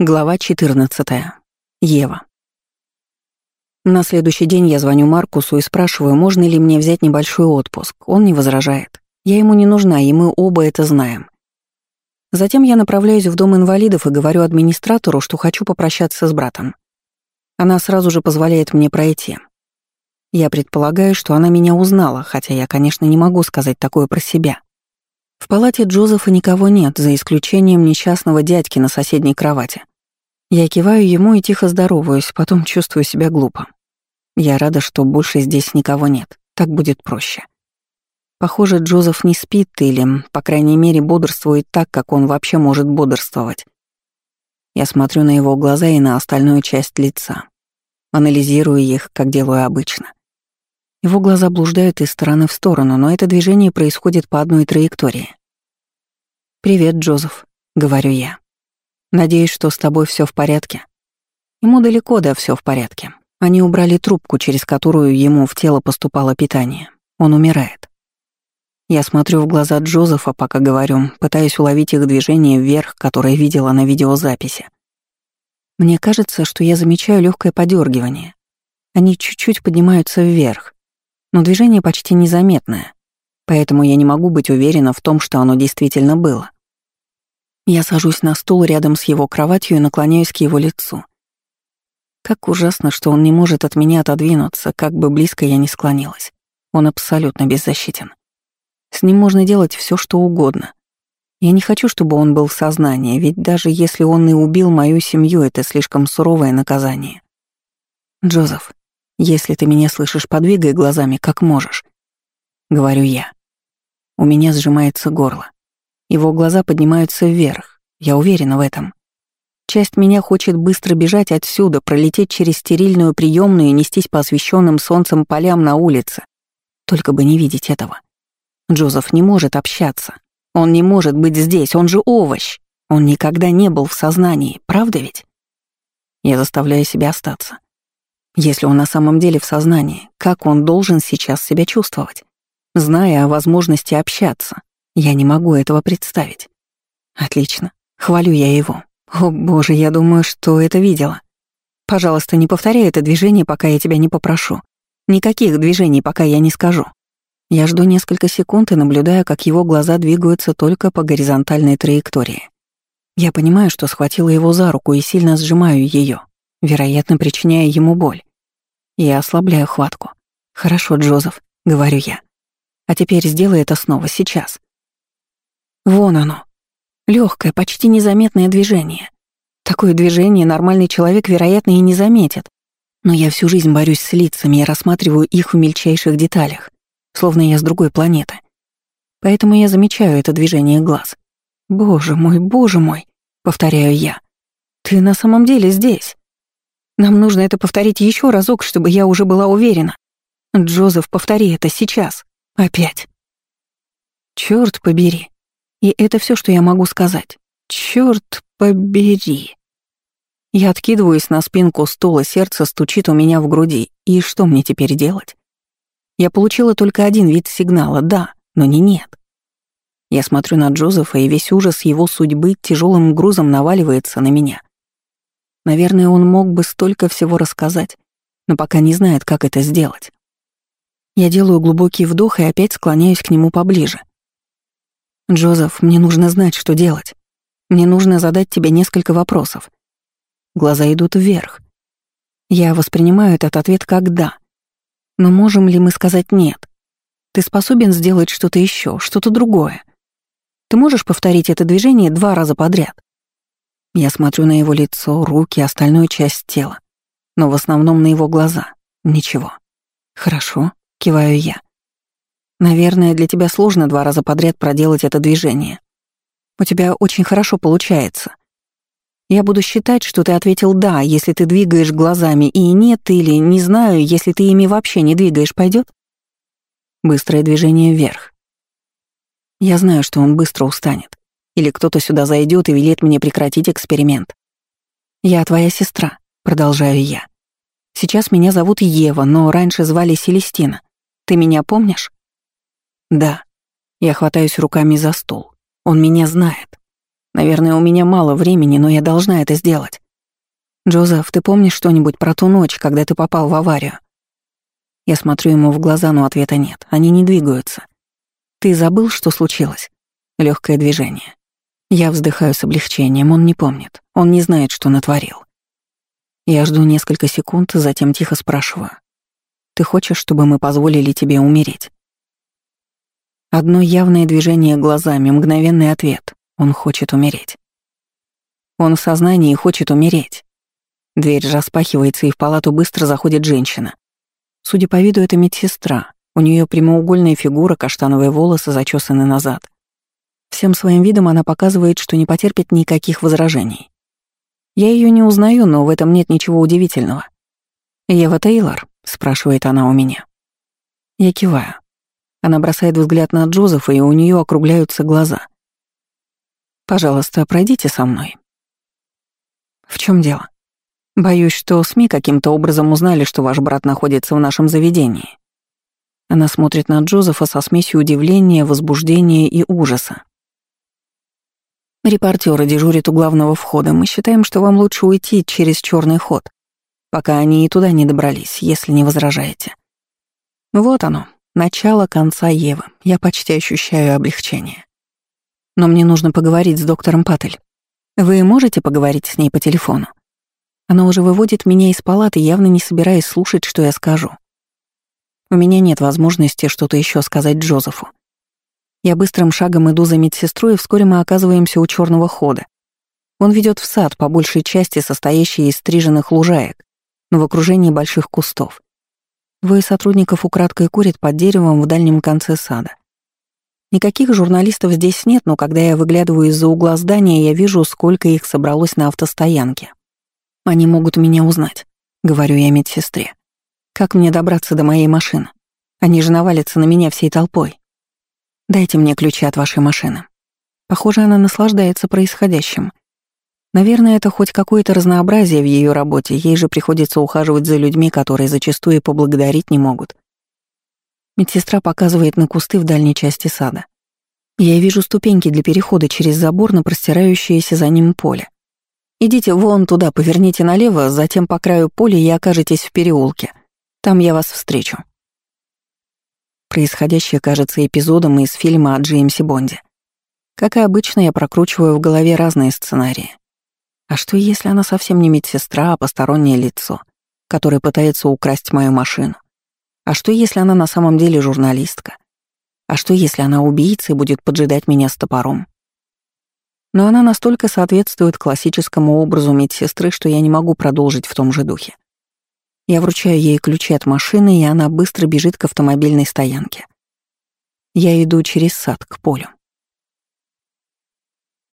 Глава 14. Ева. На следующий день я звоню Маркусу и спрашиваю, можно ли мне взять небольшой отпуск. Он не возражает. Я ему не нужна, и мы оба это знаем. Затем я направляюсь в дом инвалидов и говорю администратору, что хочу попрощаться с братом. Она сразу же позволяет мне пройти. Я предполагаю, что она меня узнала, хотя я, конечно, не могу сказать такое про себя. В палате Джозефа никого нет, за исключением несчастного дядьки на соседней кровати. Я киваю ему и тихо здороваюсь, потом чувствую себя глупо. Я рада, что больше здесь никого нет. Так будет проще. Похоже, Джозеф не спит или, по крайней мере, бодрствует так, как он вообще может бодрствовать. Я смотрю на его глаза и на остальную часть лица. Анализирую их, как делаю обычно. Его глаза блуждают из стороны в сторону, но это движение происходит по одной траектории. «Привет, Джозеф», — говорю я. «Надеюсь, что с тобой все в порядке». Ему далеко да все в порядке. Они убрали трубку, через которую ему в тело поступало питание. Он умирает. Я смотрю в глаза Джозефа, пока говорю, пытаясь уловить их движение вверх, которое видела на видеозаписи. Мне кажется, что я замечаю легкое подергивание. Они чуть-чуть поднимаются вверх, но движение почти незаметное, поэтому я не могу быть уверена в том, что оно действительно было. Я сажусь на стул рядом с его кроватью и наклоняюсь к его лицу. Как ужасно, что он не может от меня отодвинуться, как бы близко я ни склонилась. Он абсолютно беззащитен. С ним можно делать все, что угодно. Я не хочу, чтобы он был в сознании, ведь даже если он и убил мою семью, это слишком суровое наказание. Джозеф, если ты меня слышишь, подвигай глазами, как можешь. Говорю я. У меня сжимается горло. Его глаза поднимаются вверх. Я уверена в этом. Часть меня хочет быстро бежать отсюда, пролететь через стерильную приемную и нестись по освещенным солнцем полям на улице. Только бы не видеть этого. Джозеф не может общаться. Он не может быть здесь, он же овощ. Он никогда не был в сознании, правда ведь? Я заставляю себя остаться. Если он на самом деле в сознании, как он должен сейчас себя чувствовать? Зная о возможности общаться, я не могу этого представить. Отлично. Хвалю я его. О боже, я думаю, что это видела. Пожалуйста, не повторяй это движение, пока я тебя не попрошу. Никаких движений, пока я не скажу. Я жду несколько секунд и наблюдаю, как его глаза двигаются только по горизонтальной траектории. Я понимаю, что схватила его за руку и сильно сжимаю ее вероятно, причиняя ему боль. Я ослабляю хватку. «Хорошо, Джозеф», — говорю я. «А теперь сделай это снова, сейчас». Вон оно. Легкое, почти незаметное движение. Такое движение нормальный человек, вероятно, и не заметит. Но я всю жизнь борюсь с лицами и рассматриваю их в мельчайших деталях, словно я с другой планеты. Поэтому я замечаю это движение глаз. «Боже мой, боже мой», — повторяю я. «Ты на самом деле здесь». Нам нужно это повторить еще разок, чтобы я уже была уверена. Джозеф, повтори это сейчас. Опять. Черт побери. И это все, что я могу сказать. Черт побери. Я откидываюсь на спинку стула, сердце стучит у меня в груди. И что мне теперь делать? Я получила только один вид сигнала «да», но не «нет». Я смотрю на Джозефа, и весь ужас его судьбы тяжелым грузом наваливается на меня. Наверное, он мог бы столько всего рассказать, но пока не знает, как это сделать. Я делаю глубокий вдох и опять склоняюсь к нему поближе. «Джозеф, мне нужно знать, что делать. Мне нужно задать тебе несколько вопросов». Глаза идут вверх. Я воспринимаю этот ответ как «да». Но можем ли мы сказать «нет»? Ты способен сделать что-то еще, что-то другое. Ты можешь повторить это движение два раза подряд? Я смотрю на его лицо, руки, остальную часть тела. Но в основном на его глаза. Ничего. Хорошо, киваю я. Наверное, для тебя сложно два раза подряд проделать это движение. У тебя очень хорошо получается. Я буду считать, что ты ответил «да», если ты двигаешь глазами, и «нет» или «не знаю», если ты ими вообще не двигаешь, пойдет? Быстрое движение вверх. Я знаю, что он быстро устанет. Или кто-то сюда зайдет и велит мне прекратить эксперимент. Я твоя сестра, продолжаю я. Сейчас меня зовут Ева, но раньше звали Селестина. Ты меня помнишь? Да. Я хватаюсь руками за стол. Он меня знает. Наверное, у меня мало времени, но я должна это сделать. Джозеф, ты помнишь что-нибудь про ту ночь, когда ты попал в аварию? Я смотрю ему в глаза, но ответа нет. Они не двигаются. Ты забыл, что случилось? Легкое движение. Я вздыхаю с облегчением, он не помнит. Он не знает, что натворил. Я жду несколько секунд, затем тихо спрашиваю. «Ты хочешь, чтобы мы позволили тебе умереть?» Одно явное движение глазами, мгновенный ответ. Он хочет умереть. Он в сознании хочет умереть. Дверь распахивается, и в палату быстро заходит женщина. Судя по виду, это медсестра. У нее прямоугольная фигура, каштановые волосы зачесаны назад. Всем своим видом она показывает, что не потерпит никаких возражений. Я ее не узнаю, но в этом нет ничего удивительного. «Ева Тейлор?» — спрашивает она у меня. Я киваю. Она бросает взгляд на Джозефа, и у нее округляются глаза. «Пожалуйста, пройдите со мной». «В чем дело?» «Боюсь, что СМИ каким-то образом узнали, что ваш брат находится в нашем заведении». Она смотрит на Джозефа со смесью удивления, возбуждения и ужаса. Репортеры дежурят у главного входа. Мы считаем, что вам лучше уйти через черный ход, пока они и туда не добрались, если не возражаете. Вот оно, начало конца Евы. Я почти ощущаю облегчение. Но мне нужно поговорить с доктором Паттель. Вы можете поговорить с ней по телефону? Она уже выводит меня из палаты, явно не собираясь слушать, что я скажу. У меня нет возможности что-то еще сказать Джозефу. Я быстрым шагом иду за медсестрой, и вскоре мы оказываемся у черного хода. Он ведет в сад, по большей части состоящий из стриженных лужаек, но в окружении больших кустов. Двое сотрудников украдкой курят под деревом в дальнем конце сада. Никаких журналистов здесь нет, но когда я выглядываю из-за угла здания, я вижу, сколько их собралось на автостоянке. Они могут меня узнать, говорю я медсестре. Как мне добраться до моей машины? Они же навалятся на меня всей толпой. Дайте мне ключи от вашей машины. Похоже, она наслаждается происходящим. Наверное, это хоть какое-то разнообразие в ее работе, ей же приходится ухаживать за людьми, которые зачастую поблагодарить не могут. Медсестра показывает на кусты в дальней части сада. Я вижу ступеньки для перехода через забор на простирающееся за ним поле. Идите вон туда, поверните налево, затем по краю поля и окажетесь в переулке. Там я вас встречу. Происходящее кажется эпизодом из фильма о Джеймсе Бонде. Как и обычно, я прокручиваю в голове разные сценарии. А что, если она совсем не медсестра, а постороннее лицо, которое пытается украсть мою машину? А что, если она на самом деле журналистка? А что, если она убийца и будет поджидать меня с топором? Но она настолько соответствует классическому образу медсестры, что я не могу продолжить в том же духе. Я вручаю ей ключи от машины, и она быстро бежит к автомобильной стоянке. Я иду через сад к полю.